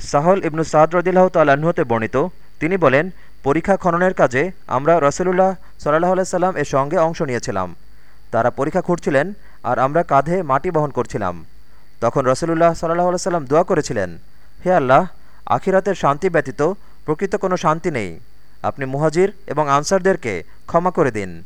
সাহল ইবনু সাদ রদিল্লাহ তাল্লাহতে বর্ণিত, তিনি বলেন, পরীক্ষা খননের কাজে আমরা রসুলুল্লাহ সাল্লাহ সাল্লাম এর সঙ্গে অংশ নিয়েছিলাম। তারা পরীক্ষা খুঁড়ছিলেন আর আমরা কাঁধে মাটি বহন করছিলাম। তখন রসুলুল্লাহ সাল্লাহ সাল্লাম দোয়া করেছিলেন, হে আল্লাহ, আখিরাতের শান্তি ব্যতীত প্রকৃত কোনো শান্তি নেই। আপনি মুহাজির এবং আনসারদেরকে ক্ষমা করে দিন।